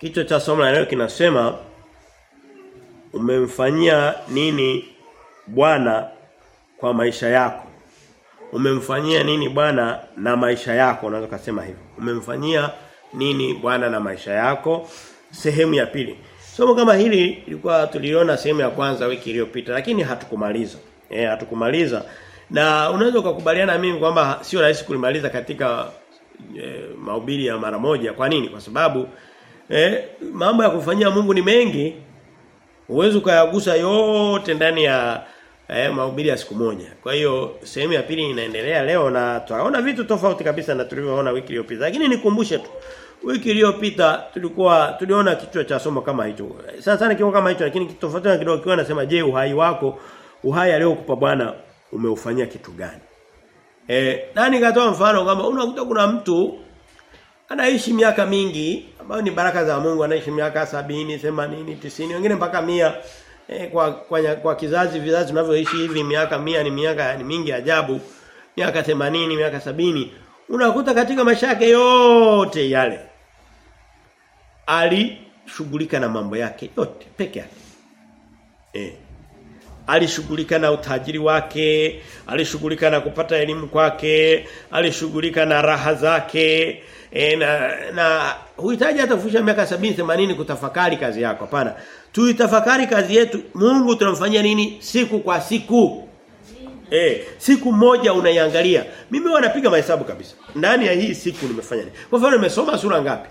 Kichwa cha somo leo kinasema umemfanyia nini Bwana kwa maisha yako? Umemfanyia nini Bwana na maisha yako? Unaweza kusema hivyo. Umemfanyia nini Bwana na maisha yako? Sehemu ya pili. Somo kama hili ilikuwa tuliona sehemu ya kwanza wiki iliyopita lakini hatukumaliza. Eh hatukumaliza. Na unaweza ukakubaliana mimi kwamba sio rahisi kulimaliza katika e, mahubiri ya mara moja. Kwa nini? Kwa sababu eh mambo ya kufanyia Mungu ni mengi. Uwezo ukayagusa yote ndani ya eh, mahubiri ya siku moja. Kwa hiyo sehemu ya pili inaendelea leo na tunaona vitu tofauti kabisa na tulivyoona wiki iliyopita. Lakini nikumbushe tu wiki iliyopita tulikuwa tuliona kichwa cha somo kama hicho. Sasa sana kiwa kama hicho lakini tofauti na kidogo kiwa anasema je uhai wako uhai aliyokupa Bwana umeufanyia kitu gani? Eh nani katoa mfano kwamba unakuta kuna mtu anaishi miaka mingi ambayo ni baraka za Mungu anaishi miaka sabini, 80, 90 wengine mpaka mia. Eh, kwa, kwa kwa kizazi vizazi tunavyoishi hivi miaka mia ni miaka ni mingi ajabu. Miaka 80 miaka sabini. Unakuta katika maisha yake yote yale alishughulika na mambo yake yote peke yake. Eh alishughulika na utajiri wake, alishughulika na kupata elimu kwake, alishughulika na raha zake, e, na na huhitaji hata kufisha miaka 70 80 kutafakari kazi yako. Hapana. Tuitafakari kazi yetu. Mungu tunamfanyia nini siku kwa siku? Eh, siku moja unaiangalia. Mimi wanapiga mahesabu kabisa. Ndani ya hii siku nimefanya nini? Kwa mfano nimesoma sura ngapi?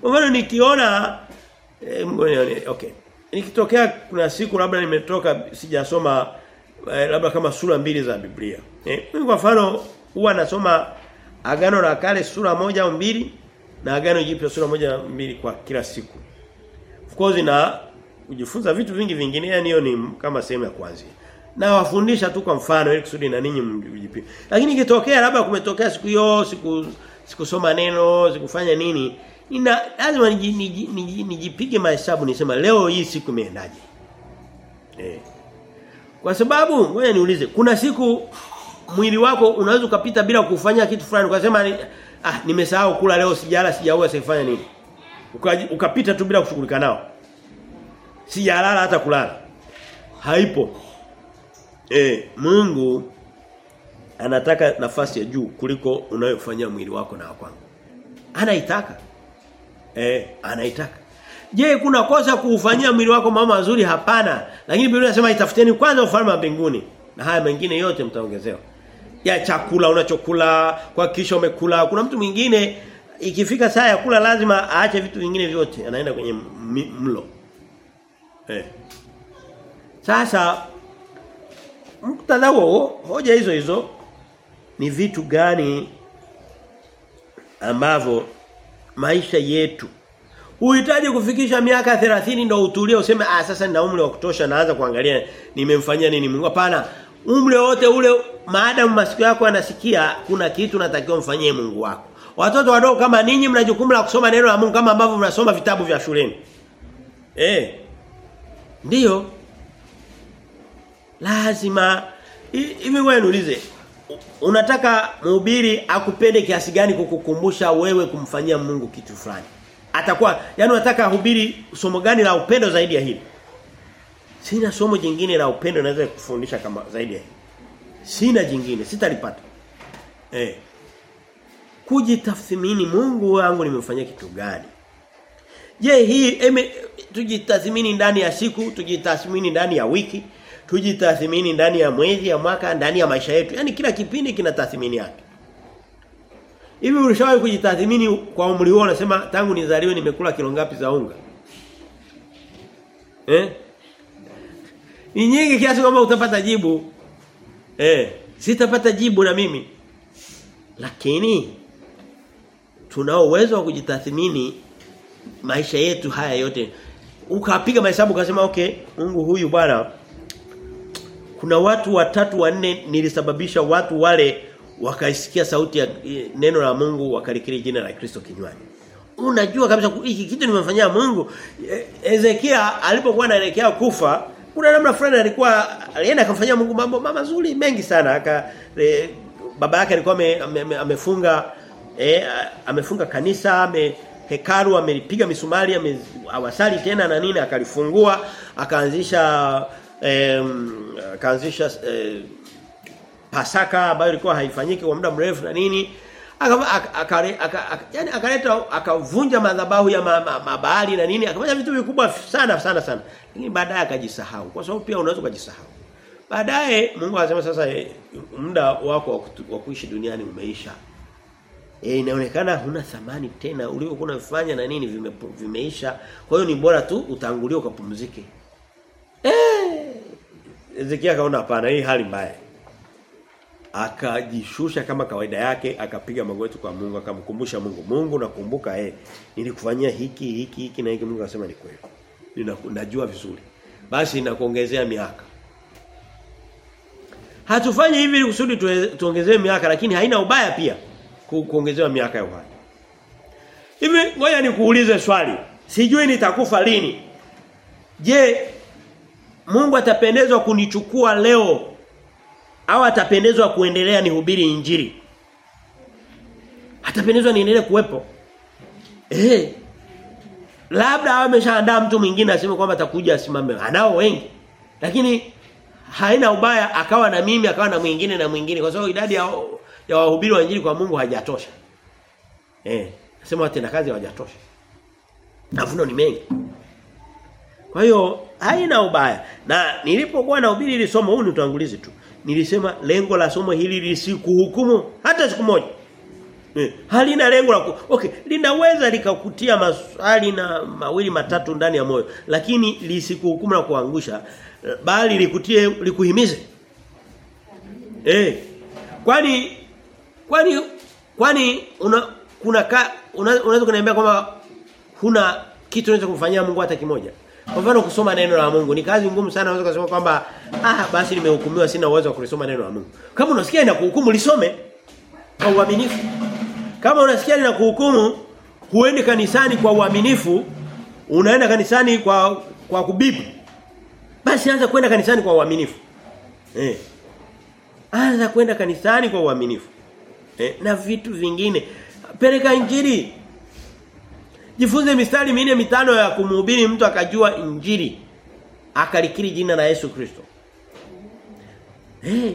Kwa mfano nikiona eh, okay nikitokea kuna siku labda nimetoka sijasoma eh, labda kama sura mbili za Biblia. Eh, kwa mfano huwa nasoma Agano la Kale sura moja mbili na Agano Jipya sura moja mbili kwa kila siku. Of course na kujifunza vitu vingi vingine yani hiyo ni kama sehemu ya kwanza. Na wafundisha tu kwa mfano ili kusudi na ninyi mjipime. Lakini ikitokea labda kumetokea siku hiyo siku sikusoma neno, sikufanya nini, Nina lazima nijipige niji, niji, niji mahesabu nisema leo hii siku imeendaje. Eh. Kwa sababu ngoja niulize kuna siku mwili wako unaweza ukapita bila kufanya kitu fulani ukasema ah nimesahau kula leo sijala sijaua sifanya nini. Ukapita tu bila kushughulika nao. Sijalala hata kulala. Haipo. Eh, Mungu anataka nafasi ya juu kuliko unayofanyia mwili wako na wako. Anaitaka. Eh, anaitaka. Je, kuna kosa kuufanyia mwili wako mambo mazuri? Hapana. Lakini Biblia inasema itafuteni kwanza ufalme wa mbinguni na haya mengine yote mtaongezewa. Ya chakula unachokula, kwa kisha umekula. Kuna mtu mwingine ikifika saa ya kula lazima aache vitu vingine vyote, anaenda kwenye mlo. Eh. Sasa muktadha huo, hoja hizo hizo ni vitu gani ambavyo maisha yetu Uhitaji kufikisha miaka 30 ndio utulie useme ah sasa nina umri wa kutosha naanza kuangalia nimemfanyia nini Mungu. Hapana. Umri wote ule maadamu masikio yako yanasikia kuna kitu natakiwa mfanyie Mungu wako. Watoto wadogo kama ninyi mna jukumu la kusoma neno la Mungu kama ambavyo mnasoma vitabu vya shuleni. Eh. Ndiyo. Lazima hivi wewe niulize unataka mhubiri akupende kiasi gani kukukumbusha wewe kumfanyia Mungu kitu fulani? Atakuwa yani unataka hubiri somo gani la upendo zaidi ya hili? Sina somo jingine la upendo naweza kufundisha kama zaidi ya hili. Sina jingine, sitalipata. Eh. Kujitathmini Mungu wangu nimemfanyia kitu gani? Je, hii eme, tujitathmini ndani ya siku, tujitathmini ndani ya wiki, tujitathmini ndani ya mwezi, ya mwaka, ndani ya maisha yetu. Yaani kila kipindi kina tathmini yake. Hivi ulishawahi kujitathmini kwa umri wako unasema tangu nizaliwe nimekula kilo ngapi za unga? Eh? Ni nyingi kiasi kwamba utapata jibu. Eh, sitapata jibu na mimi. Lakini tunao uwezo wa kujitathmini maisha yetu haya yote. Ukapiga mahesabu ukasema okay, Mungu huyu bwana kuna watu watatu wanne nilisababisha watu wale wakaisikia sauti ya neno la Mungu wakalikiri jina la Kristo kinywani. Unajua kabisa hiki kitu nimefanyia Mungu. Ezekia alipokuwa anaelekea kufa, kuna namna fulani alikuwa alienda akamfanyia Mungu mambo mazuri mengi sana. Aka e, baba yake alikuwa ame, ame, amefunga e, amefunga kanisa, ame hekalu amelipiga misumari awasali tena na nini akalifungua akaanzisha eh, akaanzisha eh, Pasaka ambayo ilikuwa haifanyiki kwa muda mrefu na nini yani akaleta akavunja madhabahu ya mabahari ma, ma na nini akafanya vitu vikubwa sana sana sana. Lakini baadaye akajisahau. Kwa sababu pia unaweza kujisahau baadaye Mungu anasema sasa e, muda wako wa kuishi duniani umeisha. E, inaonekana huna thamani tena. Uliokuwa unafanya na nini vime, vimeisha. Kwa hiyo ni bora tu utangulie ukapumzike. Eh Ezekia kaona hapana hii hali mbaya akajishusha kama kawaida yake akapiga magoti kwa Mungu akamkumbusha Mungu Mungu nakumbuka eh nilikufanyia hiki hiki hiki na hiki. Mungu akasema ni kweli. Ninajua vizuri. Basi nakuongezea miaka. Hatufanyi hivi ili kusudi tuongezee miaka lakini haina ubaya pia kuongezewa miaka ya uhai. Hivi ngoja nikuulize swali. Sijui nitakufa lini. Je Mungu atapendezwa kunichukua leo au atapendezwa kuendelea nihubiri injili? Atapendezwa niendelee kuwepo? Eh. Labda ameshaandaa mtu mwingine aseme kwamba atakuja asimame. Anao wengi. Lakini haina ubaya akawa na mimi akawa na mwingine na mwingine. Kwa sababu idadi ya, ya wahubiri wa injili kwa Mungu haijatosha eh. Nasema watenda kazi hawajatosha. Mavuno ni mengi. Kwa hiyo haina ubaya. Na nilipokuwa nahubiri ile somo huu ni utangulizi tu nilisema lengo la somo hili lisikuhukumu hata siku moja. Eh, halina lengo la ku... okay, linaweza likakutia maswali na mawili matatu ndani ya moyo, lakini lisikuhukumu na kuangusha bali likutie likuhimize. Eh. Kwani kwani kwani una kuna ka, una, unaweza kuniambia kwamba huna kitu unaweza kumfanyia Mungu hata kimoja? Kwa mfano kusoma neno la Mungu ni kazi ngumu sana unaweza kusema kwamba ah basi nimehukumiwa sina uwezo wa kulisoma neno la Mungu. Kama unasikia inakuhukumu lisome kwa uaminifu. Kama unasikia linakuhukumu huendi kanisani kwa uaminifu, unaenda kanisani kwa kwa kubibu. Basi anza kwenda kanisani kwa uaminifu. Eh. Anza kwenda kanisani kwa uaminifu. Eh, na vitu vingine. Peleka injili. Jifunze mistari minne mitano ya kumhubiri mtu akajua injili. Akalikiri jina la Yesu Kristo. Eh.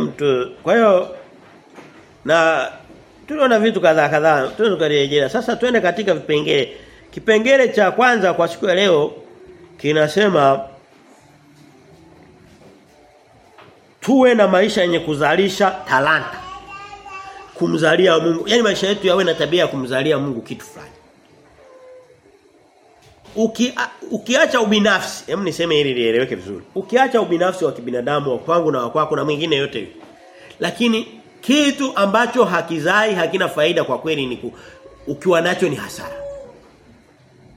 Mtu kwa hiyo na tuliona vitu kadhaa kadhaa tunazokarejea. Sasa twende katika vipengele. Kipengele cha kwanza kwa siku ya leo kinasema tuwe na maisha yenye kuzalisha talanta. Kumzalia Mungu. Yaani maisha yetu yawe na tabia ya kumzalia Mungu kitu fulani. Uki, ukiacha ubinafsi, hebu niseme hili lieleweke vizuri. Ukiacha ubinafsi wa kibinadamu wa kwangu na wa kwako na mwingine yote. Lakini kitu ambacho hakizai hakina faida kwa kweli ni ku, ukiwa nacho ni hasara.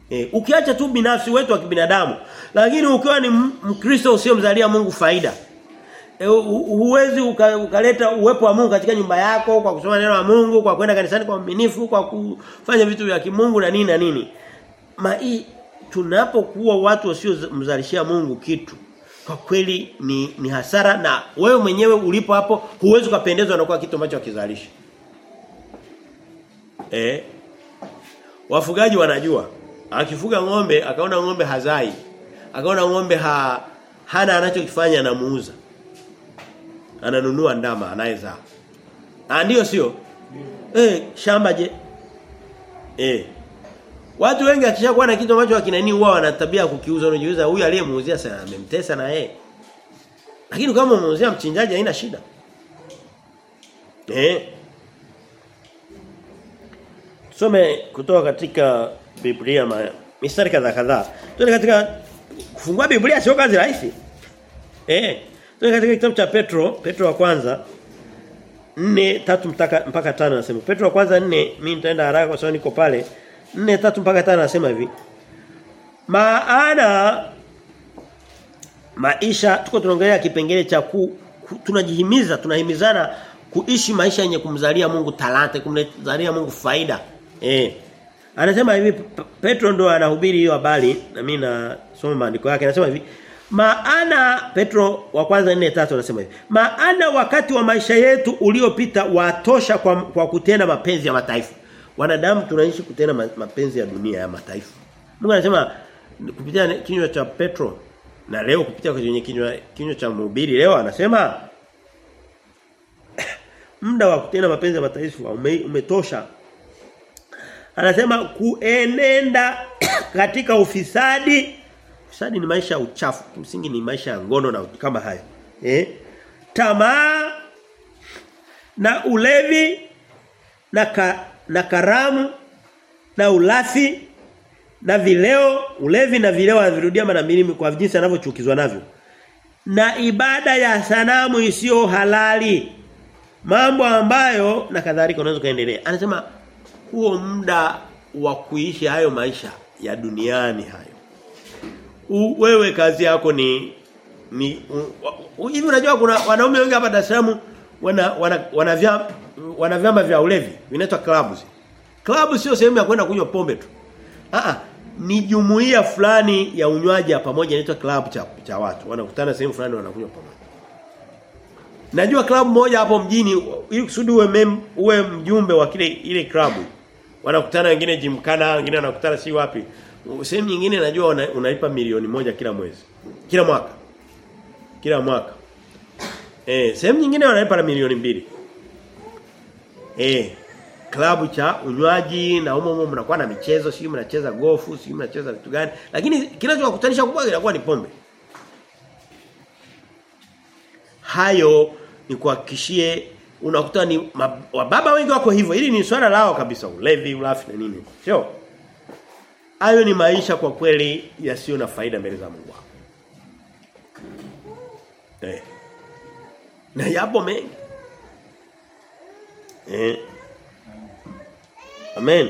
E, ukiacha tu binafsi wetu wa kibinadamu, lakini ukiwa ni Mkristo usiyomzalia Mungu faida. E, huwezi uka, ukaleta uwepo wa Mungu katika nyumba yako kwa kusoma neno la Mungu, kwa kwenda kanisani kwa uaminifu, kwa kufanya vitu vya kimungu na nini na nini. Ma tunapokuwa watu wasiomzalishia Mungu kitu kwa kweli ni ni hasara na wewe mwenyewe ulipo hapo huwezi kupendezwa na kwa kitu ambacho hakizalishi. Eh? Wafugaji wanajua. Akifuga ng'ombe, akaona ng'ombe hazai. Akaona ng'ombe ha, hana anachokifanya anamuuza. Ananunua ndama anayezaa. Ah ndio sio? Eh, shamba je? Eh. Watu wengi akishakuwa na kitu ambacho hakinani huwa wana tabia kukiuza unajiuza huyu aliyemuuzia sana amemtesa na yeye. Lakini kama umuuzia mchinjaji haina shida. Eh. Tusome kutoka katika Biblia ma, mistari kadhaa kadhaa. Tuende katika kufungua Biblia sio kazi rahisi. Eh. Katika kitabu cha Petro, Petro wa kwanza 4 3 mpaka mpaka 5 nasema. Petro wa kwanza 4 mimi nitaenda haraka kwa sababu niko pale. 4 3 mpaka 5 anasema hivi. Maana maisha tuko tunaongelea kipengele cha ku, ku, tunajihimiza tunahimizana kuishi maisha yenye kumzalia Mungu talanta kumzalia Mungu faida. Eh. Anasema hivi Petro ndo anahubiri hiyo habari na mimi nasoma maandiko yake anasema hivi Maana Petro wa kwanza 4:3 anasema hivi. Maana wakati wa maisha yetu uliopita watosha kwa, kwa kutenda mapenzi ya mataifa. Wanadamu tunaishi kutenda mapenzi ya dunia ya mataifa. Mungu anasema kupitia kinywa cha Petro na leo kupitia kwenye kinywa kinywa cha mhubiri leo anasema muda wa kutenda mapenzi ya mataifa ume, umetosha. Anasema kuenenda katika ufisadi. Ufisadi ni maisha ya uchafu, kimsingi ni maisha ya ngono na kama hayo. Eh? Tamaa na ulevi na ka, na karamu na ulafi na vileo, ulevi na vileo anavirudia mara mbili kwa jinsi anavyochukizwa navyo. Na ibada ya sanamu isiyo halali. Mambo ambayo na kadhalika unaweza kaendelea. Anasema huo muda wa kuishi hayo maisha ya duniani hayo. U, wewe kazi yako ni ni hivi unajua kuna wanaume wengi hapa Dar es Salaam wana wana wana vyama vya ulevi vinaitwa clubs. Club sio sehemu ya kwenda kunywa pombe tu. Ah ni jumuiya fulani ya unywaji pamoja inaitwa club cha, cha watu. Wanakutana sehemu fulani wanakunywa pamoja. Najua club moja hapo mjini ili kusudi uwe mem, uwe mjumbe wa kile ile club. Wanakutana wengine Jimkana, wengine wanakutana si wapi. Sehemu nyingine najua una, unaipa milioni moja kila mwezi. Kila mwaka. Kila mwaka. Eh, sehemu nyingine wanalipa na milioni mbili. Eh, klabu cha unywaji na humo humo mnakuwa na michezo, sio mnacheza gofu, sio mnacheza vitu gani. Lakini kinachowakutanisha kubwa inakuwa ni pombe. Hayo ni kuhakikishie unakuta ni wababa wengi wako hivyo. ili ni swala lao kabisa, ulevi, ulafi na nini. Sio? Hayo ni maisha kwa kweli yasiyo na faida mbele za Mungu. Eh. Na yapo mengi. Eh. Amen.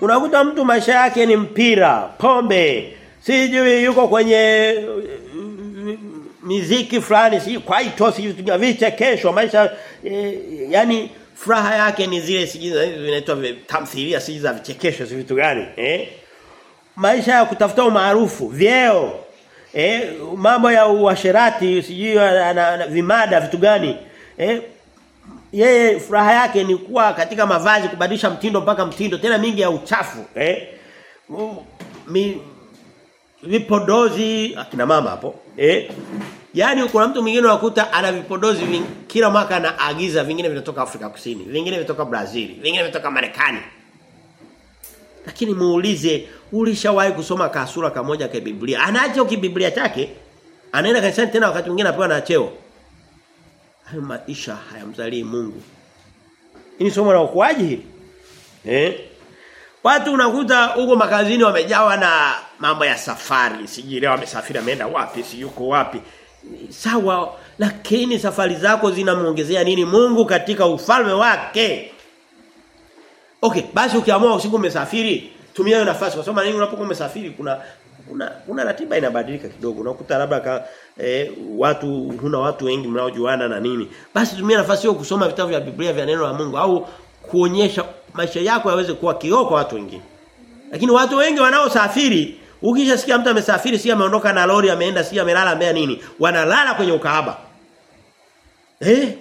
Unakuta mtu maisha yake ni mpira, pombe, sijui yuko kwenye miziki fulani, si kwaito, si vichekesho, maisha eh, yani furaha yake ni zile sijui vinaitwa tamthilia sijui za vichekesho si vitu gani, eh? Maisha ya kutafuta umaarufu, vyeo, eh, mambo ya uasherati, sijui vimada vitu gani, eh? yeye furaha yake ni kuwa katika mavazi kubadilisha mtindo mpaka mtindo tena mingi ya uchafu eh vipodozi akina mama hapo eh yani kuna mtu mwingine unakuta ana vipodozi ving, kila mwaka anaagiza vingine vinatoka Afrika Kusini vingine vinatoka Brazil vingine vinatoka Marekani lakini muulize ulishawahi kusoma kasura kamoja ka Biblia Anacho kibiblia chake anaenda kanisani tena wakati mwingine anapewa na cheo hayo maisha hayamzalii Mungu. ni somo la ukuaji hili. Eh? Watu unakuta huko makazini wamejawa na mambo ya safari. Sijui leo amesafiri ameenda wapi, si yuko wapi. Sawa, lakini safari zako zinamuongezea nini Mungu katika ufalme wake? Okay, basi ukiamua usiku umesafiri, tumia hiyo nafasi kwa sababu nini unapokuwa umesafiri kuna kuna kuna ratiba inabadilika kidogo. Unakuta labda ka, eh, watu huna watu wengi mnaojuana na nini. Basi tumia nafasi hiyo kusoma vitabu vya Biblia vya neno la Mungu au kuonyesha maisha yako yaweze kuwa kioo kwa watu wengine. Lakini watu wengi wanaosafiri ukishasikia mtu amesafiri si ameondoka na lori ameenda si amelala mbea nini wanalala kwenye ukahaba. Eh?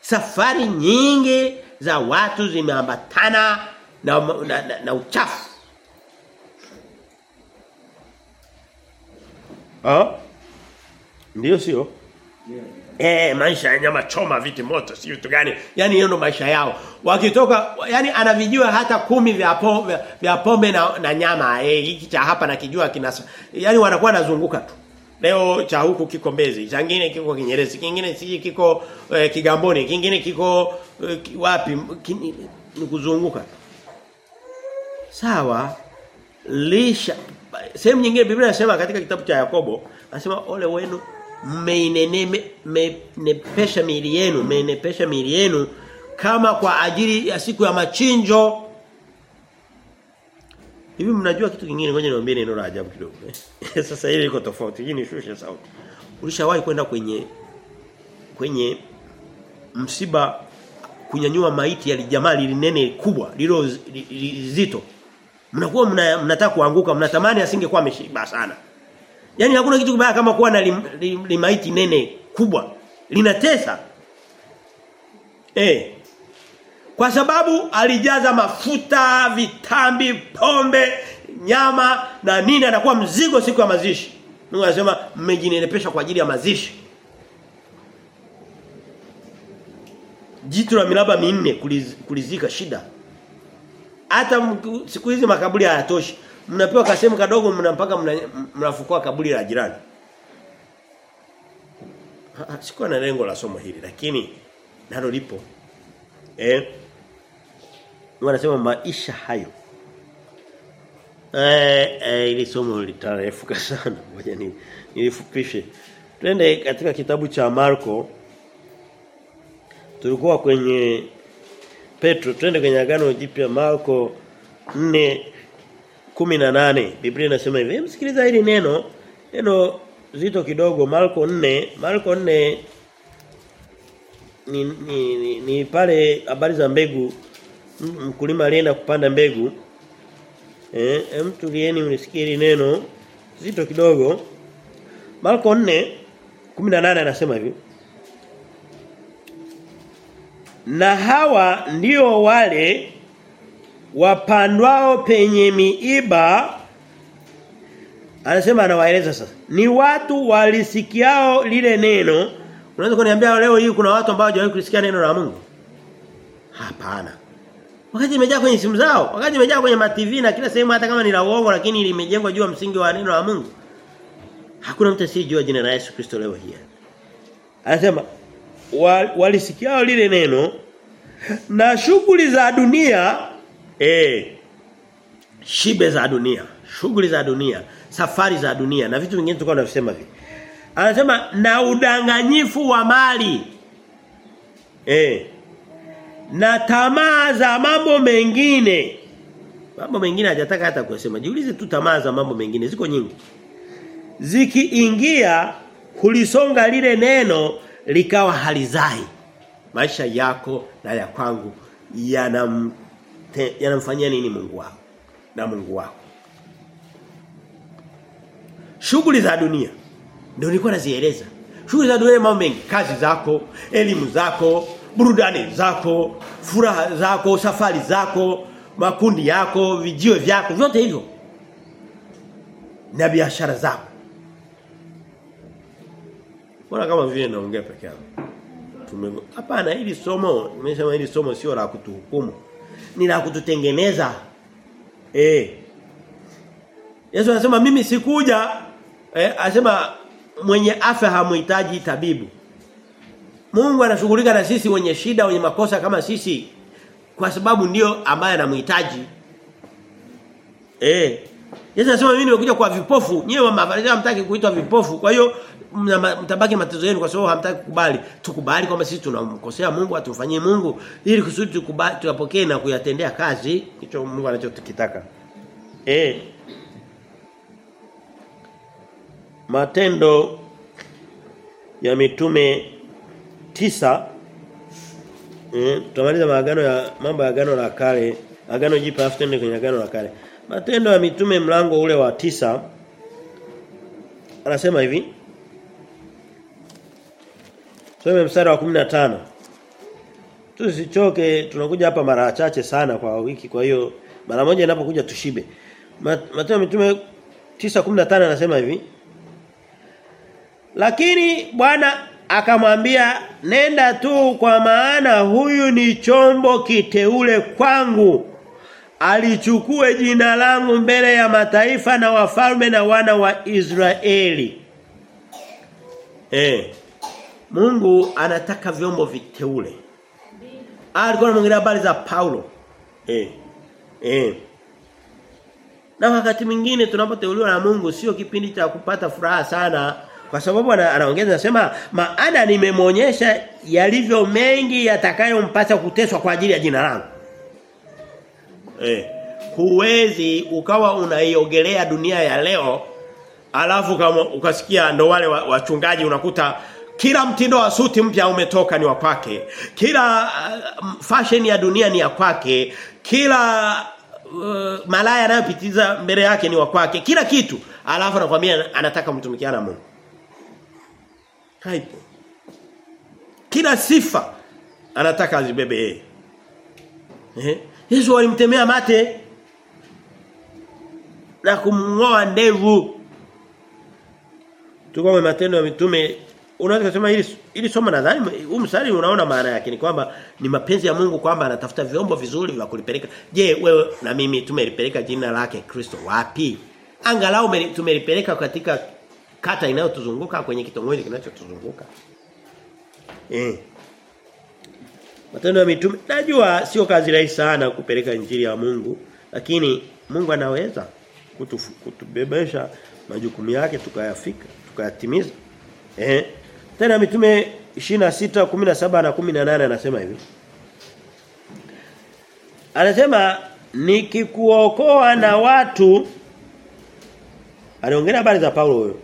Safari nyingi za watu zimeambatana na, na, na, na uchafu. Ah? Ndio sio? Yeah. Eh maisha ya nyama choma viti moto si vitu gani? Yaani hiyo ndo maisha yao. Wakitoka yani anavijua hata kumi vya pombe vya, pombe na, na nyama eh hiki cha hapa na kijua kinasa. Yaani wanakuwa nazunguka tu. Leo cha huku kiko Mbezi, changine kiko Kinyerezi, kingine siji kiko eh, Kigamboni, kingine kiko eh, wapi ni kuzunguka. Sawa. Lisha sehemu nyingine Biblia inasema katika kitabu cha Yakobo anasema ole wenu mmeinepesha miili yenu mmeinepesha miili yenu kama kwa ajili ya siku ya machinjo. Hivi mnajua kitu kingine? Ngoja niwaambie neno la ajabu kidogo. Sasa hili liko tofauti. Hii ni shusha sauti. Ulishawahi kwenda kwenye kwenye msiba kunyanyua maiti ya jamaa linene kubwa lilo zito? Mnakuwa mna, mnataka kuanguka mnatamani asingekuwa ameshiba sana Yaani hakuna kitu kibaya kama kuwa na lim, lim, limaiti nene kubwa. Linatesa. Eh. Kwa sababu alijaza mafuta, vitambi, pombe, nyama na nini anakuwa mzigo siku ya mazishi. Mungu anasema mmejinenepesha kwa ajili ya mazishi. Jitu la miraba minne kulizika shida. Hata siku hizi makaburi hayatoshi. Mnapewa kasehemu kadogo mnampaka mnafukua kaburi la jirani. Sikuwa na lengo la somo hili lakini nalo lipo. Eh? Wanasema maisha hayo. Eh, eh ili somo litarefuka sana. Ngoja ni nilifupishe. Twende katika kitabu cha Marko. Tulikuwa kwenye Petro, twende kwenye agano jipya Marko 4 18. Biblia inasema hivi. Msikiliza hili neno. Neno zito kidogo. Marko 4, Marko 4 ni, ni, ni, ni pale habari za mbegu. Mkulima alienda kupanda mbegu. Eh mtu lieni mlisikie neno. Zito kidogo. Marko 4 18 anasema hivi. Na hawa ndio wale wapandwao penye miiba anasema anawaeleza sasa. Ni watu walisikiao lile neno. Unaweza kuniambia leo hii kuna watu ambao hawajawahi kulisikia neno la Mungu? Hapana. Wakati imejaa kwenye simu zao wakati imejaa kwenye mativi na kila sehemu hata kama ni la uongo lakini limejengwa juu ya msingi wa neno la Mungu. Hakuna mtu asiyejua jina la Yesu Kristo leo hii. Anasema walisikiao lile neno na shughuli za dunia eh shibe za dunia shughuli za dunia safari za dunia na vitu vingine tulikuwa tunasema hivi. Anasema na udanganyifu wa mali. Eh na tamaa za mambo mengine. Mambo mengine hajataka hata kusema. Jiulize tu tamaa za mambo mengine ziko nyingi. Zikiingia hulisonga lile neno likawa halizai. Maisha yako na ya kwangu yanam yanamfanyia nini Mungu wako na Mungu wako shughuli za dunia ndio nilikuwa nazieleza shughuli za dunia mambo mengi kazi zako elimu zako burudani zako furaha zako safari zako makundi yako vijio vyako vyote hivyo na biashara zako Bora kama vile naongea peke yangu. Hapana hili somo, nimesema hili somo sio la kutuhukumu. Ni la kututengeneza. Eh. Yesu anasema mimi sikuja eh, anasema mwenye afya hamuhitaji tabibu. Mungu anashughulika na sisi wenye shida, wenye makosa kama sisi kwa sababu ndio ambaye anamhitaji. Eh. Yesu anasema mimi nimekuja kwa vipofu, nyewe wa mafarisayo hamtaki kuitwa vipofu. Kwa hiyo mtabaki matezo yenu kwa sababu hamtaki kukubali. Tukubali kwamba sisi tunamkosea Mungu, atumfanyie Mungu ili kusudi tukubali tuyapokee na kuyatendea kazi hicho Mungu anachotukitaka. Eh. Matendo ya mitume tisa eh tutamaliza maagano ya mambo ya agano la kale, agano jipya afu kwenye agano la kale. Matendo ya mitume mlango ule wa tisa anasema hivi Tusome mstari wa 15. Tusichoke tunakuja hapa mara chache sana kwa wiki kwa hiyo mara moja inapokuja tushibe. Matendo mitume 9:15 anasema hivi. Lakini Bwana akamwambia nenda tu kwa maana huyu ni chombo kiteule kwangu alichukue jina langu mbele ya mataifa na wafalme na wana wa Israeli. Eh. Mungu anataka vyombo viteule. Alikuwa anamwongelea habari za Paulo. Eh. Eh. Na wakati mwingine tunapoteuliwa na Mungu sio kipindi cha kupata furaha sana kwa sababu anaongeza anasema maana nimemwonyesha yalivyo mengi yatakayompata kuteswa kwa ajili ya jina langu. Eh. Huwezi ukawa unaiogelea dunia ya leo alafu kama ukasikia ndo wale wachungaji unakuta kila mtindo wa suti mpya umetoka ni wa kwake. Kila uh, fashion ya dunia ni ya kwake. Kila uh, malaya anayopitiza mbele yake ni wa kwake kila kitu alafu anakuambia anataka mtumikiana na Mungu haipo kila sifa anataka azibebe yeye eh Yesu walimtemea mate na kumngoa ndevu tuko matendo ya mitume unaweza kusema hili hili somo nadhani huu mstari unaona maana yake ni kwamba ni mapenzi ya Mungu kwamba anatafuta vyombo vizuri vya kulipeleka. Je, wewe na mimi tumelipeleka jina lake Kristo wapi? Angalau tumelipeleka katika kata inayotuzunguka kwenye kitongoji kinachotuzunguka. Eh. Matendo ya mitume najua sio kazi rahisi sana kupeleka injili ya Mungu, lakini Mungu anaweza kutubebesha majukumu yake tukayafika, tukayatimiza. Eh. Tena mitume 26 17 na 18 anasema hivi. Anasema nikikuokoa na watu Anaongelea habari za Paulo huyo.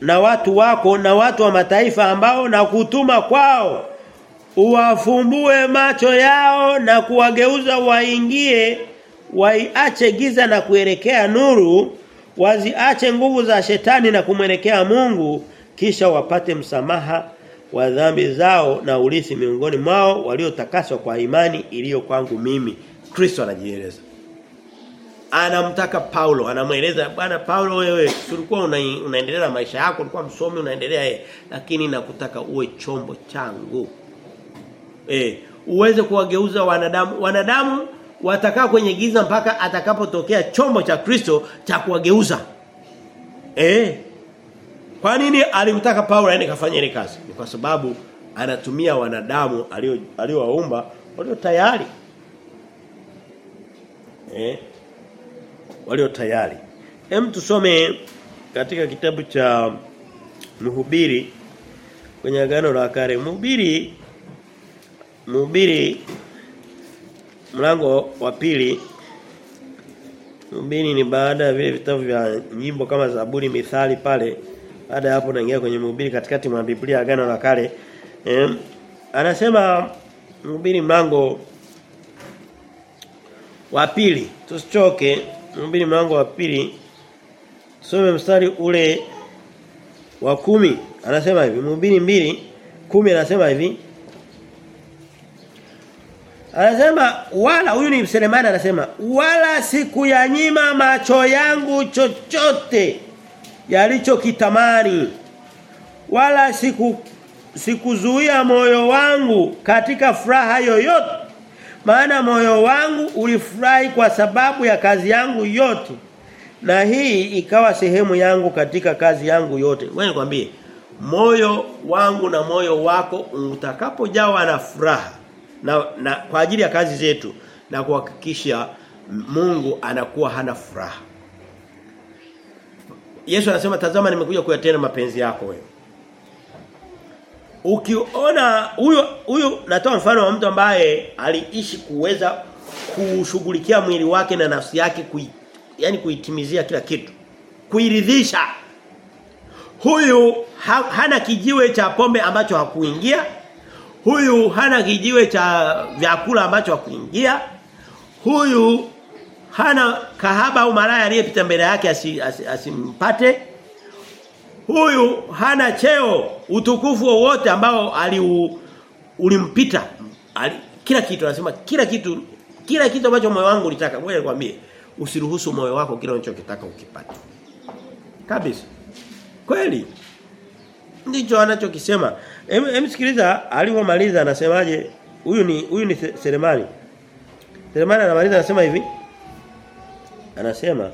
Na watu wako na watu wa mataifa ambao nakutuma kwao uwafumbue macho yao na kuwageuza waingie waiache giza na kuelekea nuru waziache nguvu za shetani na kumwelekea Mungu kisha wapate msamaha wa dhambi zao na urithi miongoni mwao waliotakaswa kwa imani iliyo kwangu mimi. Kristo anajieleza. Anamtaka Paulo anamweleza bwana Paulo wewe ulikuwa una, unaendelea na maisha yako ulikuwa msomi unaendelea ye, lakini nakutaka uwe chombo changu eh uweze kuwageuza wanadamu wanadamu watakaa kwenye giza mpaka atakapotokea chombo cha Kristo cha kuwageuza eh kwa nini alimtaka Paulo aende kafanye ile kazi? Ni kwa sababu anatumia wanadamu alio aliowaumba walio tayari. Eh? Walio tayari. Hem tusome katika kitabu cha Mhubiri kwenye agano la kale. Mhubiri Mhubiri mlango wa pili Mhubiri ni baada ya vile vitabu vya nyimbo kama Zaburi, Mithali pale baada hapo naingia kwenye mhubiri katikati mwa Biblia agano la kale. Eh, anasema mhubiri mlango wa pili. Tusichoke. Mhubiri mlango wa pili. Tusome mstari ule wa kumi Anasema hivi, mhubiri mbili kumi anasema hivi. Anasema wala huyu ni Selemani anasema wala sikuyanyima macho yangu chochote yalichokitamani wala siku sikuzuia moyo wangu katika furaha yoyote. Maana moyo wangu ulifurahi kwa sababu ya kazi yangu yote na hii ikawa sehemu yangu katika kazi yangu yote. Wewe nikwambie moyo wangu na moyo wako utakapojawa na furaha na, na kwa ajili ya kazi zetu na kuhakikisha Mungu anakuwa hana furaha Yesu anasema tazama nimekuja kuyatenda mapenzi yako wewe. Ukiona huyo huyo natoa mfano wa mtu ambaye aliishi kuweza kushughulikia mwili wake na nafsi yake kui, yani kuitimizia kila kitu. Kuiridhisha. Huyu ha, hana kijiwe cha pombe ambacho hakuingia. Huyu hana kijiwe cha vyakula ambacho hakuingia. Huyu hana kahaba au malaya aliyepita mbele yake asimpate asi, asi huyu hana cheo utukufu wowote ambao ali ulimpita. Ali, kila kitu anasema kila kitu kila kitu ambacho moyo wangu ulitaka. Ngoja nikwambie usiruhusu moyo wako kila unachokitaka ukipate. Kabisa. Kweli. Ndicho anachokisema hem sikiliza alipomaliza anasemaje? Huyu ni huyu ni Selemani. Selemani anamaliza anasema hivi. Anasema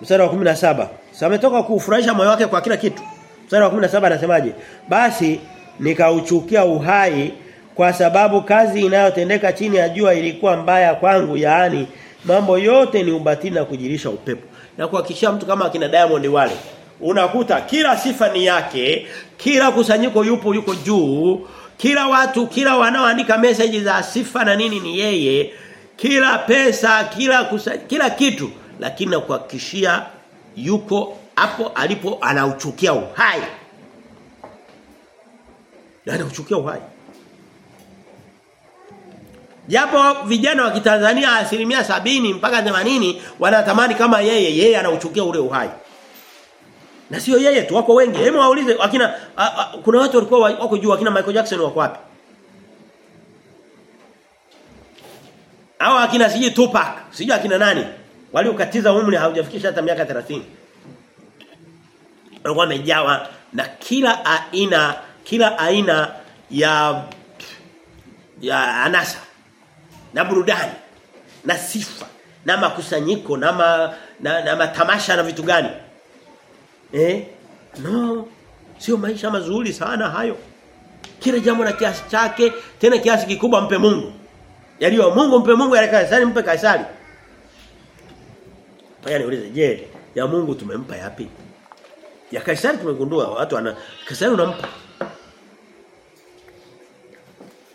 mstari wa 17 sasa ametoka kuufurahisha moyo wake kwa kila kitu. Mstari wa 17 anasemaje? Basi nikauchukia uhai kwa sababu kazi inayotendeka chini ya jua ilikuwa mbaya kwangu yaani mambo yote ni ubatili na kujirisha upepo. Na kuhakikisha mtu kama akina Diamond wale unakuta kila sifa ni yake kila kusanyiko yupo yuko juu kila watu kila wanaoandika message za sifa na nini ni yeye kila pesa kila kusa, kila kitu lakini nakuhakikishia yuko hapo alipo anauchukia uhai na anauchukia uhai Japo vijana wa Kitanzania asilimia sabini mpaka 80 wanatamani kama yeye, yeye anauchukia ule uhai. Na sio yeye tu wako wengi. Hebu waulize akina a, a, kuna watu walikuwa wako juu akina Michael Jackson wako wapi? Au akina siji Tupac, siji akina nani? Waliokatiza umri haujafikisha hata miaka 30. Walikuwa wamejawa na kila aina kila aina ya ya anasa na burudani na sifa na makusanyiko na ma, na, na matamasha na vitu gani? Eh? No. Sio maisha mazuri sana hayo. Kila jambo na kiasi chake, tena kiasi kikubwa mpe Mungu. Yaliyo Mungu mpe Mungu yale Kaisari mpe Kaisari. Paya niulize, je, ya Mungu tumempa yapi? Ya Kaisari tumegundua watu ana Kaisari unampa.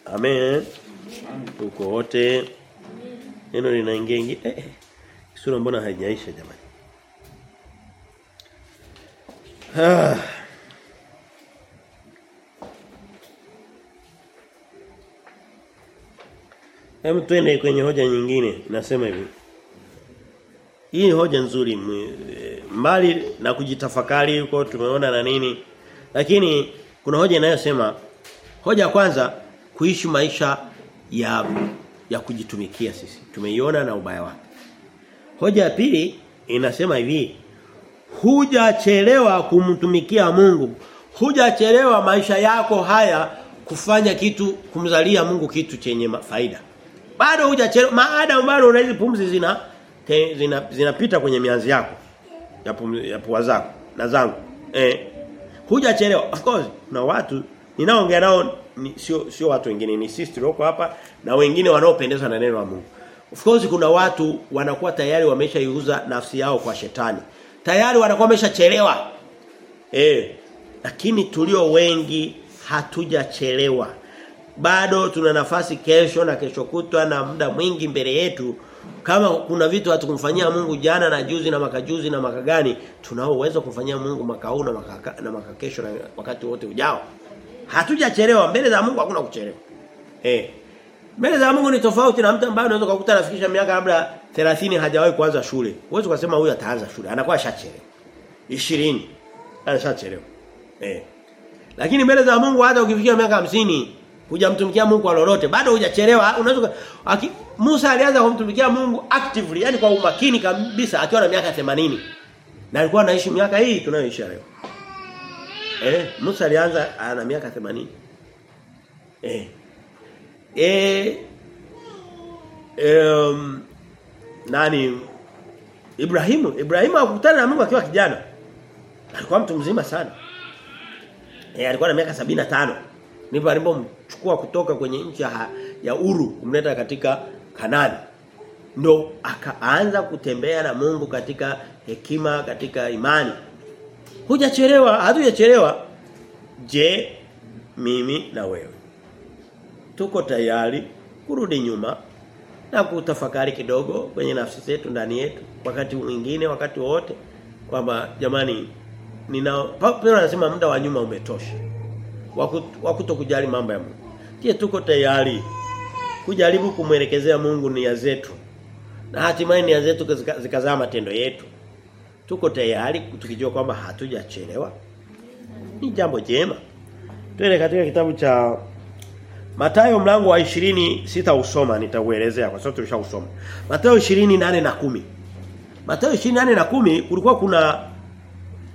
Amen. Tuko wote. Neno linaingia ingia. Eh, sura mbona haijaisha jamani? Ah. Hebu twende kwenye hoja nyingine. Nasema hivi. Hii ni hoja nzuri mbali na kujitafakari huko tumeona na nini. Lakini kuna hoja inayosema hoja kwanza kuishi maisha ya ya kujitumikia sisi. Tumeiona na ubaya wake. Hoja ya pili inasema hivi. Hujachelewa kumtumikia Mungu. Hujachelewa maisha yako haya kufanya kitu kumzalia Mungu kitu chenye faida. Bado hujachelewa maadamu bado una hizi pumzi zina te, zina zinapita kwenye mianzi yako ya, pum, ya pua zako na zangu. Eh. Hujachelewa. Of course na watu ninaoongea nao sio sio watu wengine ni sisi tulioko hapa na wengine wanaopendezwa na neno la Mungu. Of course kuna watu wanakuwa tayari wameshaiuza nafsi yao kwa shetani. Tayari wanakuwa wameshachelewa. Eh. Lakini tulio wengi hatujachelewa. Bado tuna nafasi kesho na kesho kutwa na muda mwingi mbele yetu. Kama kuna vitu hatukumfanyia Mungu jana na juzi na makajuzi na makagani, tunao uwezo kumfanyia Mungu mwaka huu na maka, na maka kesho na wakati wote ujao. Hatujachelewa mbele za Mungu hakuna kuchelewa. Eh. Mbele za Mungu ni tofauti na mtu ambaye unaweza kukuta anafikisha miaka labda 30 hajawahi kuanza shule. Huwezi kusema huyu ataanza shule, anakuwa shachere. 20 Anashachelewa. Eh. Lakini mbele za Mungu hata ukifikia miaka hamsini hujamtumikia Mungu kwa lolote, bado hujachelewa. Unaweza Musa alianza kumtumikia Mungu actively, yani kwa umakini kabisa akiwa na miaka 80. Na alikuwa anaishi miaka hii tunayoishi leo. Eh, Musa alianza ana miaka 80. Eh. Eh um, nani Ibrahimu Ibrahimu akukutana na Mungu akiwa kijana. Alikuwa mtu mzima sana. e, alikuwa na miaka 75. Ndipo alipomchukua kutoka kwenye nchi ya, ya Uru kumleta katika Kanani. Ndo akaanza kutembea na Mungu katika hekima, katika imani. Hujachelewa, hatujachelewa. Je, mimi na wewe tuko tayari kurudi nyuma na kutafakari kidogo kwenye nafsi zetu ndani yetu wakati mwingine wakati wote kwamba jamani nina Paulo anasema muda wa nyuma umetosha wa kutokujali mambo ya Mungu. Je, tuko tayari kujaribu kumwelekezea Mungu nia zetu na hatimaye nia zetu zikazaa matendo yetu. Tuko tayari tukijua kwamba hatujachelewa. Ni jambo jema. Twende katika kitabu cha Mathayo mlango wa 20 sitausoma nitauelezea kwa sababu tulishausoma. Matayo 28 na 10. Matayo 28 na 10 kulikuwa kuna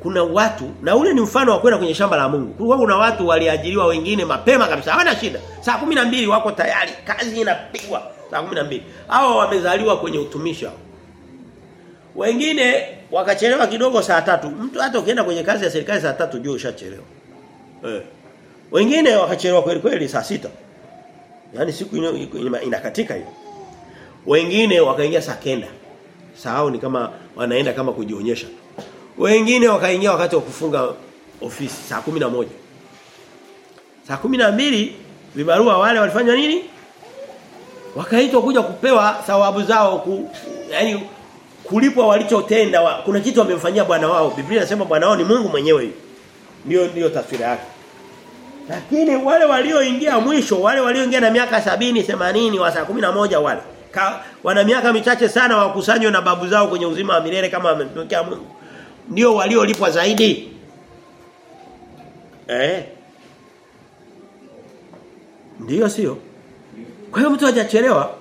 kuna watu na ule ni mfano wa kwenda kwenye shamba la Mungu. Kulikuwa kuna watu waliajiriwa wengine mapema kabisa. Hawana shida. Saa 12 wako tayari. Kazi inapigwa saa 12. Hao wamezaliwa kwenye utumishi. Wengine wakachelewa kidogo saa tatu. Mtu hata ukienda kwenye kazi ya serikali saa tatu juu ushachelewa. Eh. Wengine wakachelewa kweli kweli saa sita Yaani siku inakatika hiyo. Wengine wakaingia saa kenda. Sahau ni kama wanaenda kama kujionyesha. Wengine wakaingia wakati wa kufunga ofisi saa moja Saa mbili vibarua wale walifanya nini? Wakaitwa kuja kupewa thawabu zao ku, yani kulipwa walichotenda wa, kuna kitu wamemfanyia bwana wao. Biblia inasema bwana wao ni Mungu mwenyewe. Ndio ndio taswira yake. Lakini wale walioingia mwisho, wale walioingia na miaka sabini 80 wa saa moja wale. Ka, wana miaka michache sana wakusanywe na babu zao kwenye uzima wa milele kama wamemtumikia Mungu. Ndio waliolipwa zaidi. Eh? Ndio sio? Kwa hiyo mtu hajachelewa.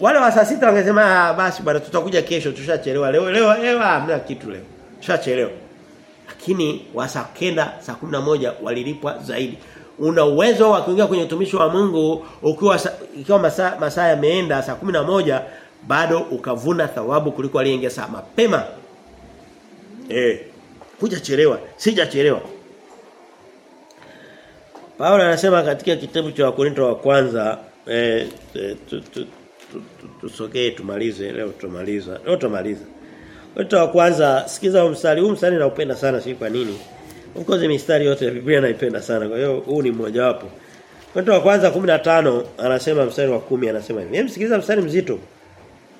Wale wa saa 6 wangesema ah basi bwana tutakuja kesho tushachelewa. Leo leo leo hamna kitu leo. Tushachelewa. Lakini wa saa kenda saa moja walilipwa zaidi. Una uwezo wa kuingia kwenye utumishi wa Mungu ukiwa ikiwa masaa masaa yameenda saa moja bado ukavuna thawabu kuliko aliyeingia saa mapema. Eh. Hujachelewa, sijachelewa. Paulo anasema katika kitabu cha Wakorintho wa kwanza eh, tusogee tumalize leo tumaliza. Leo tumaliza. Wakorintho wa kwanza sikiza huu mstari huu mstari naupenda sana si kwa nini? Of course mistari yote ya Biblia naipenda sana. Kwa hiyo huu ni mmoja wapo. Wito wa kwanza 15 anasema mstari wa kumi anasema hivi. Hem sikiliza mstari mzito.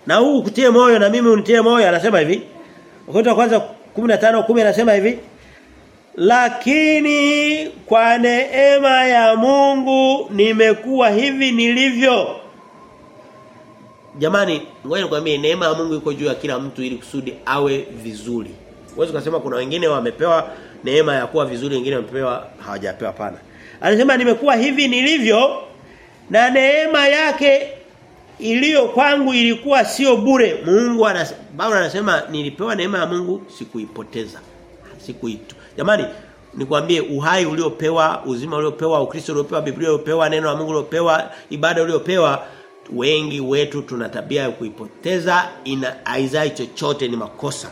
Na huu kutie moyo na mimi unitie moyo anasema hivi. Wito wa kwanza 15 10 anasema hivi. Lakini kwa neema ya Mungu nimekuwa hivi nilivyo. Jamani, ngoja nikwambie neema ya Mungu iko juu ya kila mtu ili kusudi awe vizuri. Uwezo kusema kuna wengine wamepewa neema ya kuwa vizuri, wengine wamepewa hawajapewa pana. Anasema nimekuwa hivi nilivyo na neema yake iliyo kwangu ilikuwa sio bure. Mungu anasema Paulo anasema nilipewa neema ya Mungu sikuipoteza. Sikuitu. Jamani nikwambie uhai uliopewa, uzima uliopewa, Ukristo uliopewa, Biblia uliopewa, neno la Mungu uliopewa, ibada uliopewa wengi wetu tuna tabia ya kuipoteza ina aizai chochote ni makosa.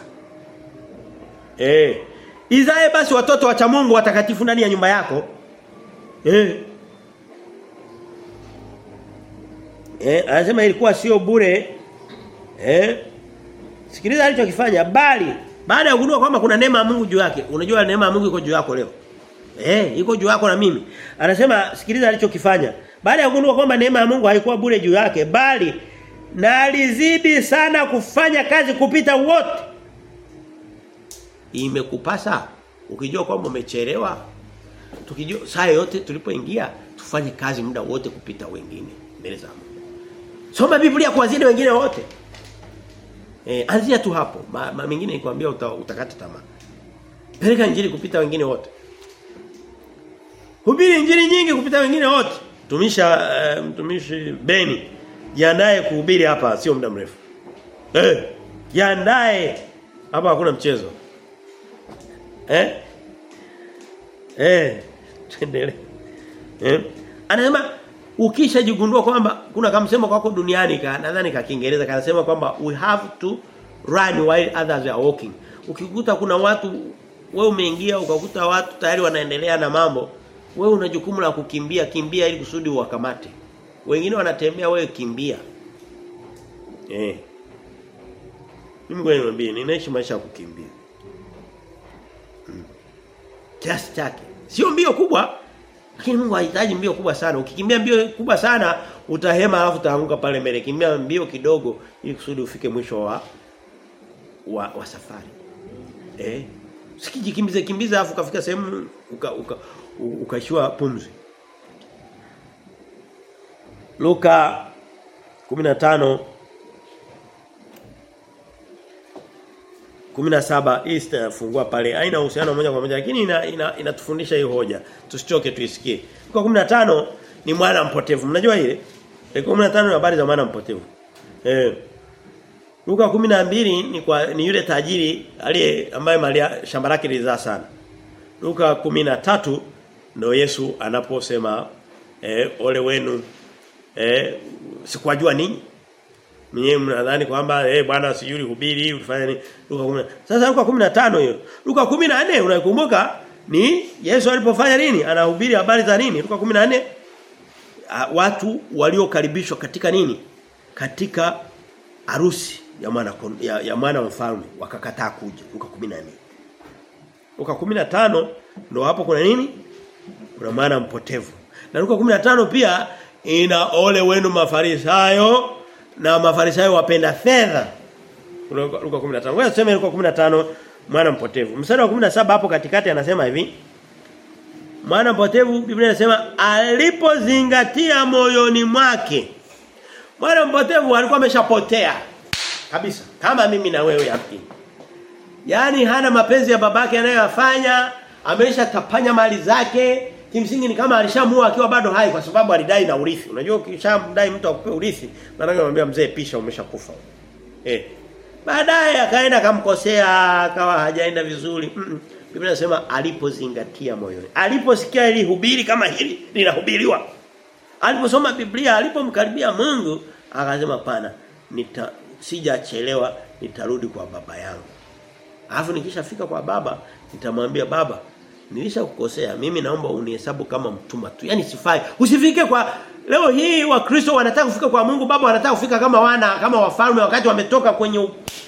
Eh. Izae basi watoto wa Mungu watakatifu ndani ya nyumba yako. Eh. Eh, anasema ilikuwa sio bure. Eh. Sikiliza alichokifanya bali baada ya kugundua kwamba kuna neema ya Mungu juu yake. Unajua neema ya Mungu iko juu yako leo. Eh, iko juu yako na mimi. Anasema sikiliza alichokifanya. Baada ya kugundua kwamba neema ya Mungu haikuwa bure juu yake, bali na alizidi sana kufanya kazi kupita wote. Imekupasa ukijua kwamba umechelewa. Tukijua saa yote tulipoingia tufanye kazi muda wote kupita wengine mbele za Mungu. Soma Biblia kuanzia wengine wote. Eh, anzia tu hapo. Ma, ma mengine nikwambia uta, utakata tamaa. Peleka injili kupita wengine wote. Hubiri injili nyingi kupita wengine wote. Mtumisha uh, mtumishi Beni jiandae kuhubiri hapa sio muda mrefu. Eh, jiandae. Hapa hakuna mchezo. Eh? Eh, tuendelee. Eh? Anasema ukishajigundua kwamba kuna kamsemo kwako duniani ka nadhani ka Kiingereza kanasema kwamba we have to run while others are walking. Ukikuta kuna watu wewe umeingia ukakuta watu tayari wanaendelea na mambo, wewe una jukumu la kukimbia, kimbia ili kusudi uwakamate. Wengine wanatembea wewe kimbia. Eh. Mimi ngoja niwaambie, ninaishi maisha ya kukimbia. Hmm. Kiasi. Sio mbio kubwa, lakini Mungu hahitaji mbio kubwa sana. Ukikimbia mbio kubwa sana utahema alafu utaanguka pale mbele. Kimbia mbio kidogo ili kusudi ufike mwisho wa wa, wa safari. Eh? Sikijikimbiza kimbiza alafu ukafika sehemu uka, uka, ukaishiwa pumzi. Luka 15 17 hii sitafungua pale. Haina uhusiano moja kwa moja lakini ina, ina, inatufundisha hii hoja. Tusichoke tuisikie. kwa 15 ni mwana mpotevu. Mnajua ile? kwa 15 ni habari za mwana mpotevu. Eh. Luka 12 ni kwa ni yule tajiri aliye ambaye mali shamba lake lilizaa sana. Luka 13 ndio Yesu anaposema eh, ole wenu eh sikuwajua nini Mwenyewe mnadhani kwamba eh bwana sijui hubiri ulifanya nini Luka 10. Sasa Luka 15 hiyo. Luka 14 unaikumbuka ni Yesu alipofanya nini? Anahubiri habari za nini? Luka 14 watu waliokaribishwa katika nini? Katika harusi ya mwana ya, ya mwana wa mfalme wakakataa kuja. Luka 14. Luka 15 ndio hapo kuna nini? Kuna maana mpotevu. Na Luka 15 pia ina ole wenu mafarisayo na mafarisayo wapenda fedha. Luka 15. Ngoja tuseme Luka 15 mwana mpotevu. Mstari wa 17 hapo katikati anasema hivi. Mwana mpotevu Biblia inasema alipozingatia moyoni mwake. Mwana mpotevu alikuwa ameshapotea kabisa kama mimi na wewe yamkini. Yaani hana mapenzi ya babake anayoyafanya, ameshatapanya mali zake, kimsingi ni kama alishamua akiwa bado hai kwa sababu alidai na urithi. Unajua ukishamdai mtu akupe urithi, maana anamwambia mzee pisha umeshakufa. Eh. Baadaye akaenda akamkosea, akawa hajaenda vizuri. Mm -mm. Biblia inasema alipozingatia moyoni. Aliposikia ili hubiri kama hili linahubiriwa. Aliposoma Biblia, alipomkaribia Mungu, akasema pana, nita sijachelewa, nitarudi kwa baba yangu. Alafu nikishafika kwa baba, nitamwambia baba, nilishakukosea. Mimi naomba unihesabu kama mtuma tu. Yaani sifai. Usifike kwa leo hii wakristo wanataka kufika kwa Mungu baba wanataka kufika kama wana kama wafalme wakati wametoka kwenye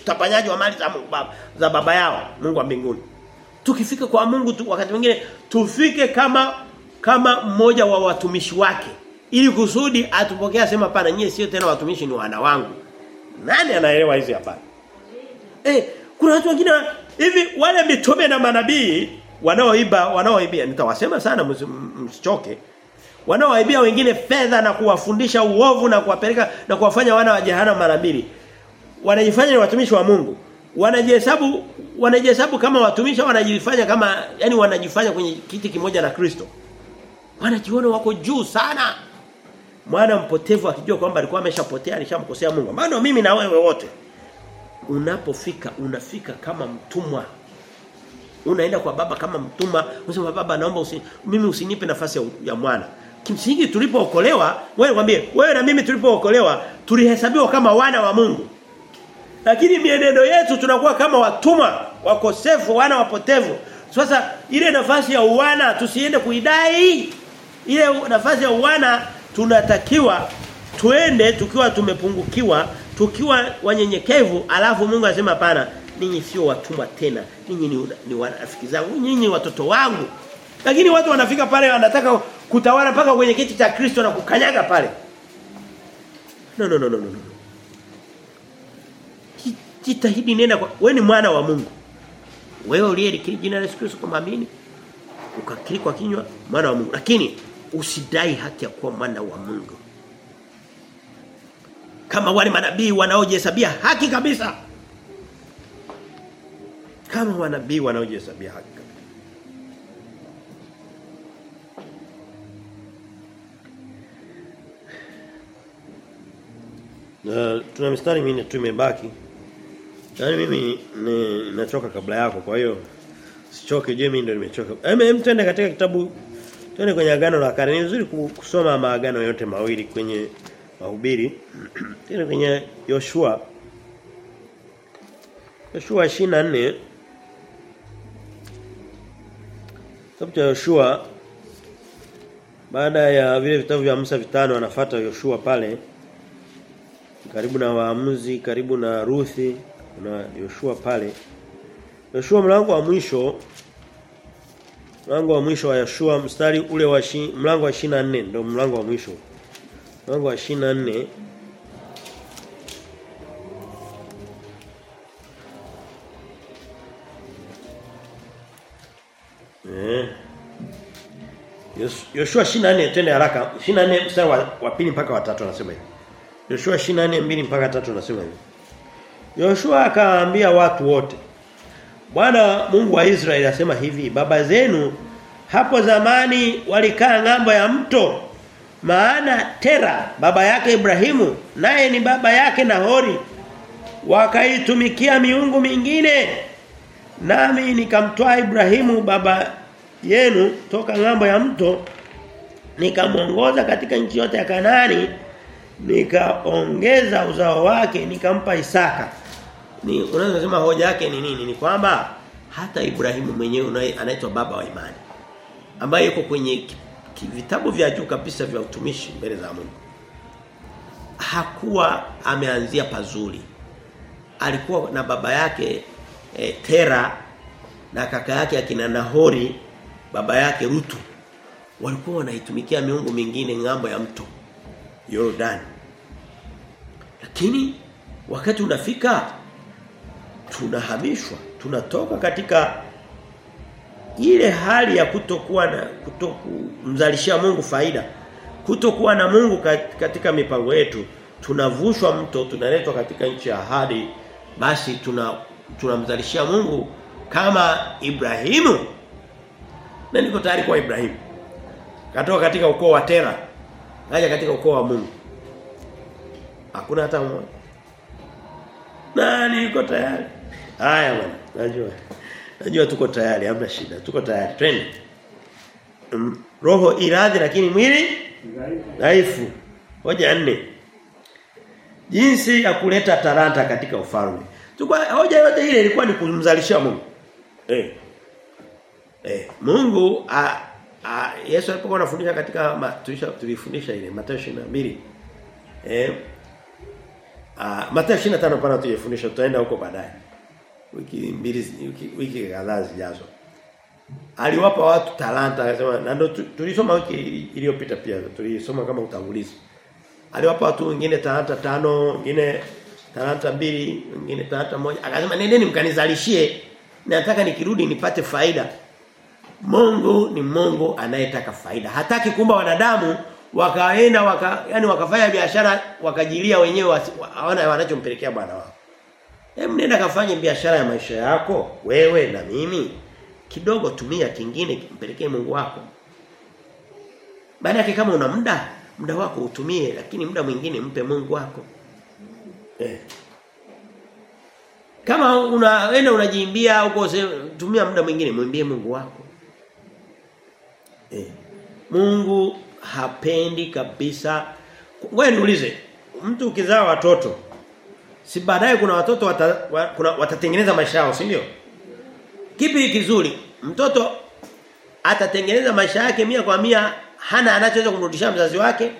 utapanyaji wa mali za Mungu baba za baba yao Mungu wa mbinguni. Tukifika kwa Mungu tu, wakati mwingine tufike kama kama mmoja wa watumishi wake ili kusudi atupokee asema pana nyie sio tena watumishi ni wana wangu. Nani anaelewa hizi habari? Eh, kuna watu wengine hivi wale mitume na manabii wanaoiba wanaoibia nitawasema sana msichoke. Wanaowaibia wengine fedha na kuwafundisha uovu na kuwapeleka na kuwafanya wana wa jehanamu mara mbili. Wanajifanya ni watumishi wa Mungu. Wanajihesabu wanajihesabu kama watumishi wanajifanya kama yani wanajifanya kwenye kiti kimoja na Kristo. Wanajiona wako juu sana. Mwana mpotevu akijua kwamba alikuwa ameshapotea alishamkosea Mungu. Bado mimi na wewe wote unapofika unafika kama mtumwa unaenda kwa baba kama mtuma unasema baba naomba usi, mimi usinipe nafasi ya, ya mwana. Kimsingi tulipookolewa wewe niambie wewe na mimi tulipookolewa tulihesabiwa kama wana wa Mungu. Lakini mienendo yetu tunakuwa kama watumwa wakosefu wana wapotevu. Sasa ile nafasi ya uwana tusiende kuidai. Ile nafasi ya uwana tunatakiwa tuende tukiwa tumepungukiwa tukiwa wanyenyekevu alafu Mungu anasema hapana ninyi sio watumwa tena. Ninyi ni, ni rafiki zangu. Ninyi watoto wangu. Lakini watu wanafika pale wanataka kutawala mpaka kwenye kiti cha Kristo na kukanyaga pale. No no no no no jitahidi nenda kwa wewe ni mwana wa Mungu. Wewe uliyekiri jina la Yesu Kristo kwa maamini ukakiri kwa kinywa mwana wa Mungu. Lakini usidai haki ya kuwa mwana wa Mungu. Kama wale manabii wanaojihesabia haki kabisa kama wanabii wanaojihesabia haki Na tuna mistari minne tu imebaki. Yaani mimi ni nachoka kabla yako kwa hiyo sichoke je mimi ndio nimechoka. Hem twende katika kitabu twende kwenye agano la kale. Ni vizuri kusoma maagano yote mawili kwenye mahubiri. Twende kwenye Yoshua. Yoshua 24 Kitabu cha Yoshua baada ya vile vitabu vya Musa vitano anafuata Yoshua pale karibu na waamuzi karibu na Ruthi na Yoshua pale. Yoshua mlango wa mwisho mlango wa mwisho wa Yoshua mstari ule wa mlango wa 24 ndio mlango wa mwisho. Mlango wa 24 Eh. Yoshua 24 twende haraka. 24 mstari wa, wa pili mpaka wa tatu anasema hivi. Yoshua 24 mbili mpaka tatu anasema hivi. Yoshua akaambia watu wote Bwana Mungu wa Israeli asema hivi baba zenu hapo zamani walikaa ng'ambo ya mto maana Tera baba yake Ibrahimu naye ni baba yake Nahori wakaitumikia miungu mingine. Nami nikamtoa Ibrahimu baba yenu toka ng'ambo ya mto nikamwongoza katika nchi yote ya Kanani nikaongeza uzao wake nikampa Isaka. Ni unaweza kusema hoja yake ni nini? Ni kwamba hata Ibrahimu mwenyewe anaitwa baba wa imani ambaye yuko kwenye vitabu vya juu kabisa vya utumishi mbele za Mungu. Hakuwa ameanzia pazuri. Alikuwa na baba yake e, Tera na kaka yake akina Nahori baba yake Rutu walikuwa wanaitumikia miungu mingine ng'ambo ya mto Yordani lakini wakati unafika tunahamishwa tunatoka katika ile hali ya kutokuwa na kutokumzalishia Mungu faida kutokuwa na Mungu katika mipango yetu. Tunavushwa mto tunaletwa katika nchi ya ahadi basi tuna tunamzalishia Mungu kama Ibrahimu na niko tayari kwa Ibrahimu katoka katika ukoo wa Tera. Kaja katika ukoo wa Mungu. Hakuna hata mmoja. Na niko tayari. Haya bwana najua. Najua tuko tayari hamna shida. Tuko tayari. Twende. Um, roho iradhi lakini mwili dhaifu. Hoja nne. Jinsi ya kuleta talanta katika ufalme. Tukwa, hoja yote ile ilikuwa ni kumzalisha Mungu. Eh eh Mungu a, a, Yesu alipokuwa anafundisha katika tulisha tulifundisha ile Mathayo 22 eh Ah, Mathayo 25 pana tulifundisha tutaenda huko baadaye. Wiki mbili wiki, wiki kadhaa zijazo. Aliwapa watu talanta akasema na ndo tulisoma wiki iliyopita pia tulisoma kama utangulizi. Aliwapa watu wengine talanta tano, wengine talanta mbili, wengine talanta moja. Akasema nendeni mkanizalishie. Nataka nikirudi nipate faida. Mungu ni Mungu anayetaka faida. Hataki kumba wanadamu wakaenda waka yani wakafanya biashara wakajilia wenyewe hawana wanachompelekea bwana wao. Hem nenda kafanye biashara ya maisha yako wewe na mimi kidogo tumia kingine mpelekee Mungu wako. Baada yake kama una muda muda wako utumie lakini muda mwingine mpe Mungu wako. Eh. Kama unaenda unajiimbia huko tumia muda mwingine mwimbie Mungu wako. Eh. Mungu hapendi kabisa. Wewe niulize, mtu ukizaa watoto si baadaye kuna watoto wata, wa, kuna watatengeneza maisha yao, si ndio? Kipi kizuri? Mtoto atatengeneza maisha yake mia kwa mia hana anachoweza kumrudishia mzazi wake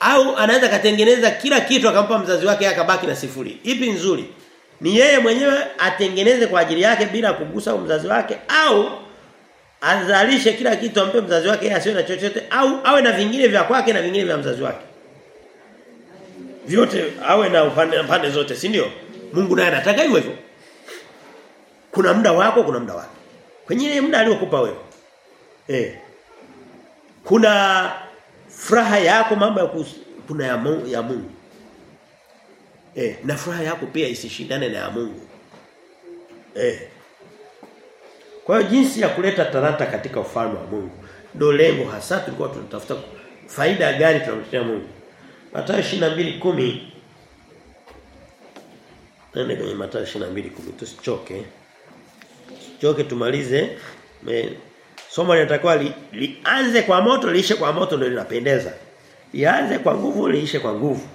au anaweza katengeneza kila kitu akampa mzazi wake akabaki na sifuri. Ipi nzuri? Ni yeye mwenyewe atengeneze kwa ajili yake bila kugusa mzazi wake au azalishe kila kitu ampe mzazi wake yeye asiwe na chochote au awe na vingine vya kwake na vingine vya mzazi wake. Vyote awe na upande pande zote, si ndio? Mungu naye anataka hivyo hivyo. Kuna muda wako, kuna muda wake. Kwenye ile muda aliokupa wewe. Eh. Kuna furaha yako mambo ya kuna ya Mungu, ya Mungu. Eh, na furaha yako pia isishindane na ya Mungu. Eh. Kwa hiyo jinsi ya kuleta talanta katika ufalme wa Mungu ndio lengo hasa tulikuwa tunatafuta faida gani tunamletea Mungu. Mathayo 22:10 Nende kwenye Mathayo 22:10 tusichoke. Tusichoke tumalize. Me, somo linatakiwa li, lianze kwa moto liishe kwa moto ndio linapendeza. ianze kwa nguvu liishe kwa nguvu.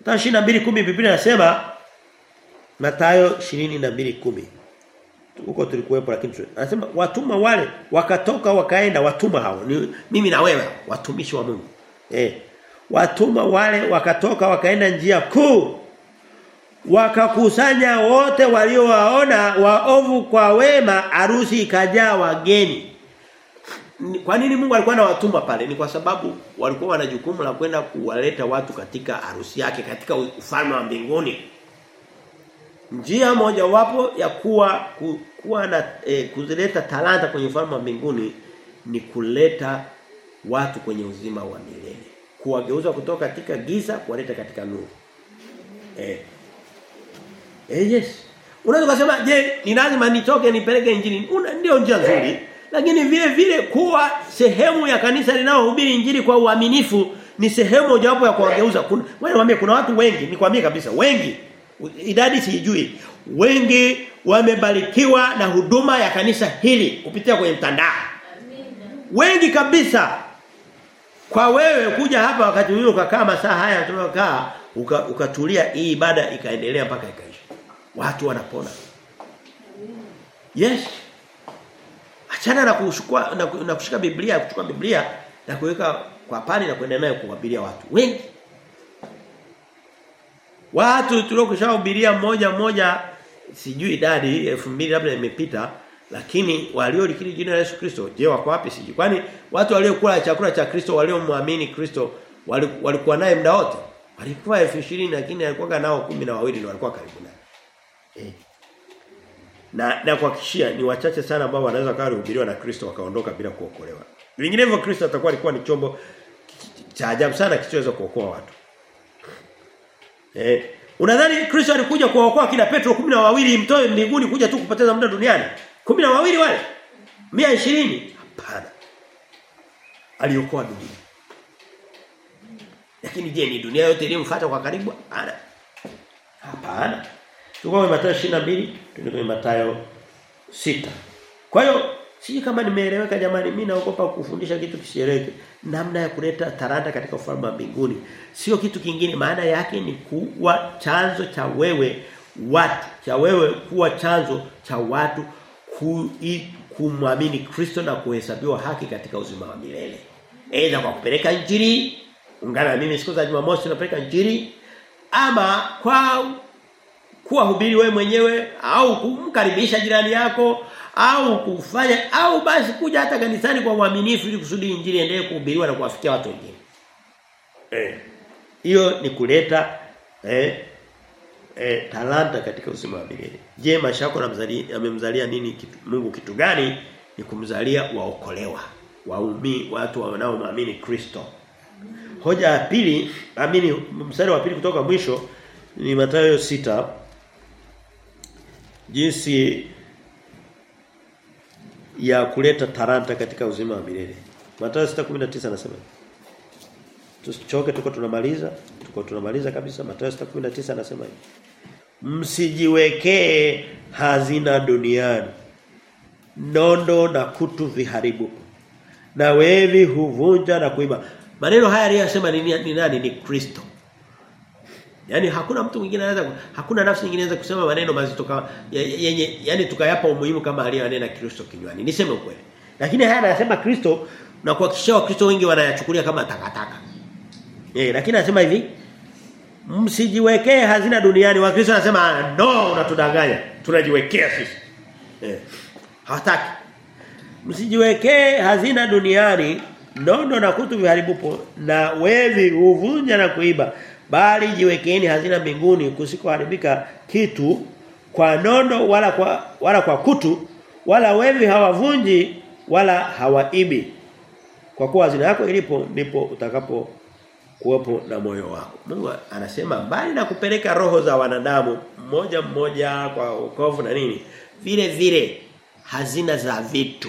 Mathayo 22:10 Biblia inasema Mathayo 22:10 huko tulikuwepo lakini anasema watuma wale wakatoka wakaenda watuma hao. Ni mimi na wewe watumishi wa Mungu. Eh watuma wale wakatoka wakaenda njia kuu. Wakakusanya wote waliowaona waovu kwa wema harusi ikajaa wageni. Kwa nini Mungu alikuwa anawatuma pale? Ni kwa sababu walikuwa wana jukumu la kwenda kuwaleta watu katika harusi yake katika ufalme wa mbinguni njia moja wapo ya kuwa ku, kuwa na eh, kuzileta talanta kwenye ufalme wa mbinguni ni kuleta watu kwenye uzima wa milele. Kuwageuza kutoka katika giza kuwaleta katika nuru. Eh eh yes. Unaweza kusema je ni lazima nitoke nipeleke injili? Ndio njia nzuri. Lakini vile vile kuwa sehemu ya kanisa linalohubiri injili kwa uaminifu ni sehemu mojawapo ya kuwageuza. Wewe kuna watu wengi nikwambie kabisa wengi idadi sijui. Wengi wamebarikiwa na huduma ya kanisa hili kupitia kwenye mtandao. Wengi kabisa kwa wewe kuja hapa wakati huo ukakaa masaa haya tunakaa ukatulia uka hii ibada ikaendelea mpaka ikaisha. Watu wanapona. Yes. Achana na kushukua na, na kushika Biblia kuchukua Biblia na kuweka kwa pani na kuendelea kuhubiria watu. Wengi Watu tuliokushahubiria moja moja sijui idadi 2000 labda imepita lakini waliolikiri jina la Yesu Kristo je wako wapi sijui kwani watu waliokula chakula cha Kristo waliomwamini Kristo walikuwa naye muda wote walikuwa 2020 lakini alikuwa nao kumi na wawili ndio walikuwa karibu naye eh. Na na kuhakikishia ni wachache sana ambao wanaweza kawa walihubiriwa na Kristo wakaondoka bila kuokolewa. Vinginevyo Kristo atakuwa alikuwa ni chombo cha ajabu sana kisichoweza kuokoa watu. Eh, unadhani Kristo alikuja kuwaokoa kina Petro 12 na wawili mtoe mbinguni kuja tu kupoteza muda duniani? 12 na wawili wale? 120? Hapana. Aliokoa dunia. Lakini je, ni dunia yote iliyomfuata kwa karibu? Hapana. Hapana. Tuko kwenye Mathayo 22, tuko kwenye Mathayo 6. Kwa hiyo siji kama nimeeleweka jamani, mimi naogopa kufundisha kitu kisieleweke. Namna ya kuleta talanta katika ufalme wa mbinguni sio kitu kingine, maana yake ni kuwa chanzo cha wewe watu, cha wewe kuwa chanzo cha watu kumwamini Kristo na kuhesabiwa haki katika uzima wa milele. Aidha kwa kupeleka injili, ungana na mimi siku za Jumamosi tunapeleka injili ama kwa kuwahubiri wewe mwenyewe au kumkaribisha jirani yako au kufanya au basi kuja hata kanisani kwa uaminifu ili kusudi injili endelee kuhubiriwa na kuwafikia watu wengine. Eh. Hiyo ni kuleta eh, eh, talanta katika uzima wa milele. Je, maisha yako amemzalia nini kitu, Mungu kitu gani? Ni kumzalia waokolewa, waumi watu wanaoamini Kristo. Hoja ya pili, amini mstari wa pili kutoka mwisho ni Mathayo sita jinsi ya kuleta taranta katika uzima wa milele. Mathayo 6:19 anasema. Tusichoke tuko tunamaliza, tuko tunamaliza kabisa Mathayo 6:19 anasema hivi. Msijiwekee hazina duniani. Nondo na kutu viharibu. Na wevi huvunja na kuiba. Maneno haya aliyosema ni, ni nani? Ni Kristo. Yaani hakuna mtu mwingine anaweza hakuna nafsi nyingine inaweza kusema maneno mazito kama yenye yani tukayapa umuhimu kama aliyonena Kristo kinywani. Niseme ukweli. Lakini haya anasema Kristo na kuhakikisha Wakristo wengi wanayachukulia kama takataka. Eh lakini anasema hivi msijiwekee hazina duniani. Wakristo anasema no unatudanganya. Tunajiwekea sisi. Eh. Hawataki. Msijiwekee hazina duniani nondo na kutu viharibupo na wevi huvunja na kuiba bali jiwekeeni hazina mbinguni kusikoharibika kitu kwa nondo wala kwa wala kwa kutu wala wevi hawavunji wala hawaibi kwa kuwa hazina yako ilipo ndipo utakapo kuwepo na moyo wako. Mungu anasema bali na kupeleka roho za wanadamu mmoja mmoja kwa wokovu na nini? Vile vile hazina za vitu.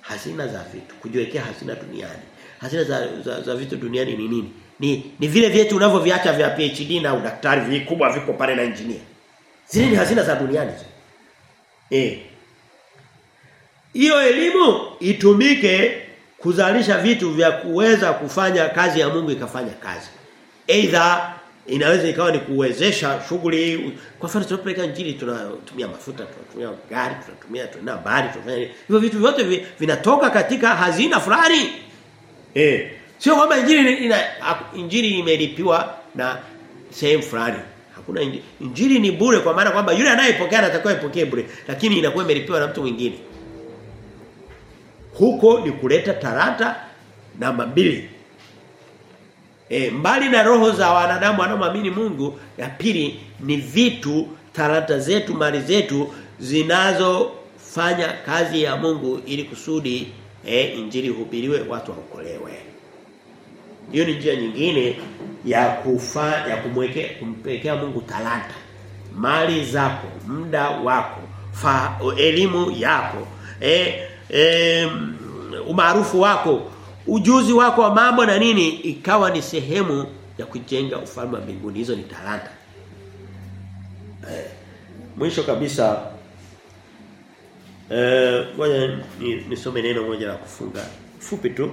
Hazina za vitu. Kujiwekea hazina duniani. Hazina za, za, za vitu duniani ni nini ni ni vile vyetu unavyoviacha vya PhD na udaktari vikubwa viko pale na engineer. Zile ni hazina za duniani. Eh. Hiyo elimu itumike kuzalisha vitu vya kuweza kufanya kazi ya Mungu ikafanya kazi. Aidha inaweza ikawa ni kuwezesha shughuli kwa mfano tunapeleka injili tunatumia mafuta tunatumia gari tunatumia tuna bari tunafanya hivyo vitu vyote vinatoka katika hazina fulani eh Sio kwamba injili ina injili imelipiwa na sehemu fulani. Hakuna injili. Injili ni bure kwa maana kwamba yule anayepokea anatakiwa ipokee bure, lakini inakuwa imelipiwa na mtu mwingine. Huko ni kuleta tarata namba mbili. E, mbali na roho za wanadamu wanaoamini Mungu, ya pili ni vitu, tarata zetu, mali zetu zinazofanya kazi ya Mungu ili kusudi eh, injili hubiriwe watu waokolewe. Hiyo ni njia nyingine ya kufa ya kumwekea kumpekea Mungu talanta. Mali zako, muda wako, fa, elimu yako, e, e, umaarufu wako, ujuzi wako wa mambo na nini ikawa ni sehemu ya kujenga ufalme wa mbinguni. Hizo ni talanta. E, mwisho kabisa eh ngoja nisome neno moja la kufunga. Fupi tu.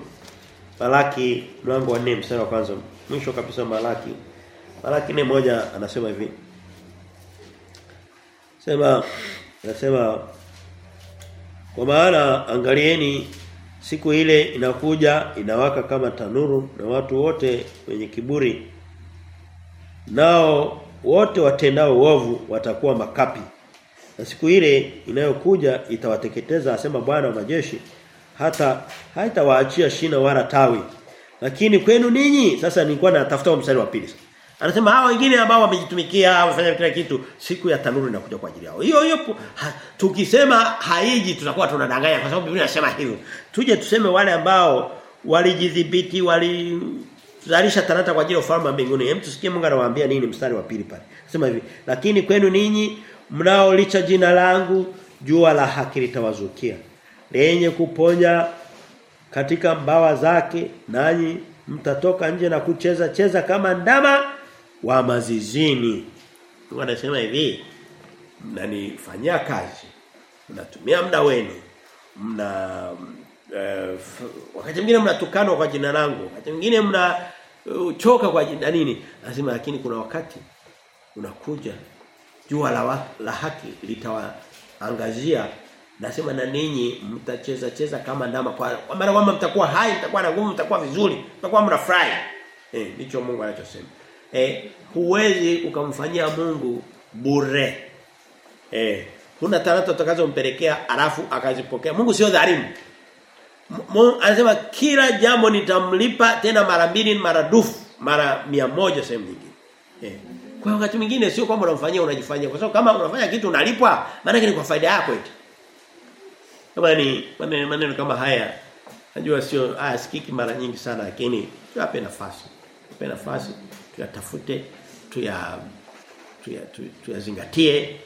Malaki mlango wa 4 mstari wa kwanza. Mwisho kabisa Malaki. Malaki ne moja anasema hivi. Sema anasema kwa maana angalieni siku ile inakuja inawaka kama tanuru na watu wote wenye kiburi. Nao wote watendao uovu watakuwa makapi. Na siku ile inayokuja itawateketeza asema Bwana wa majeshi hata haitawaachia shina wala tawi. Lakini kwenu ninyi sasa nilikuwa natafuta mstari wa pili. Anasema hao wengine ambao wamejitumikia, wamefanya kila kitu, siku ya tanuru inakuja kwa ajili yao. Hiyo hiyo ha, tukisema haiji tutakuwa tunadanganya kwa sababu Biblia inasema hivyo. Tuje tuseme wale ambao walijidhibiti, walizalisha talanta kwa ajili ya ufalme wa mbinguni. Hem tusikie Mungu anawaambia nini mstari wa pili pale. Anasema hivi, lakini kwenu ninyi mnaolicha jina langu jua la haki litawazukia. Lenye kuponya katika mbawa zake nanyi mtatoka nje na kucheza cheza kama ndama wa mazizini. Mungu anasema hivi, mnanifanyia kazi. Mnatumia muda wenu. Mna uh, wakati mwingine mnatukanwa kwa jina langu. Wakati mwingine mna uh, kwa jina nini? lazima lakini kuna wakati unakuja jua la, la haki litawaangazia nasema na ninyi mtacheza cheza kama ndama. Kwa, kwa maana kwamba mtakuwa hai mtakuwa na nguvu mtakuwa vizuri mtakuwa mnafurahi. Eh ndicho Mungu anachosema. Eh huwezi ukamfanyia Mungu bure. Eh kuna talanta utakazompelekea alafu akazipokea. Mungu sio dhalimu. Mungu anasema kila jambo nitamlipa tena mara mbili mara dufu, mara mia moja sehemu nyingine. Eh kwa wakati mwingine sio kwamba unamfanyia unajifanyia. Kwa sababu kama unafanya kitu unalipwa maana ni kwa faida yako eti kama ni maneno, maneno kama haya najua sio haya sikiki mara nyingi sana lakini tuyape nafasi. Tuape nafasi tuyatafute tuya tuya tuyazingatie tuya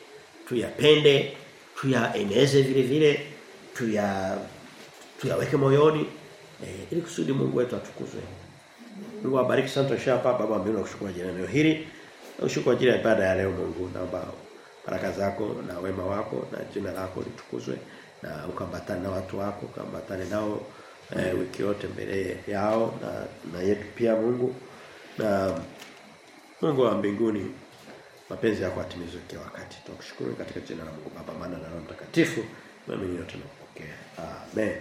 tuyapende tuyaeneze vile vile tuya tuyaweke moyoni. Eh, ili kusudi Mungu wetu atukuzwe. Mungu abariki sana Shapa baba mimi nakushukuru jina leo hili. Nakushukuru ajili ya ibada ya leo Mungu naomba baraka zako na wema wako na jina lako litukuzwe na ukambatane na watu wako ukambatane nao e, wiki yote mbele yao na, na yetu pia Mungu. Na Mungu wa mbinguni mapenzi yako atimizwe kwa wakati. Tunakushukuru katika jina la Mungu Baba maana na Roho Mtakatifu. Mimi yote nakupokea amen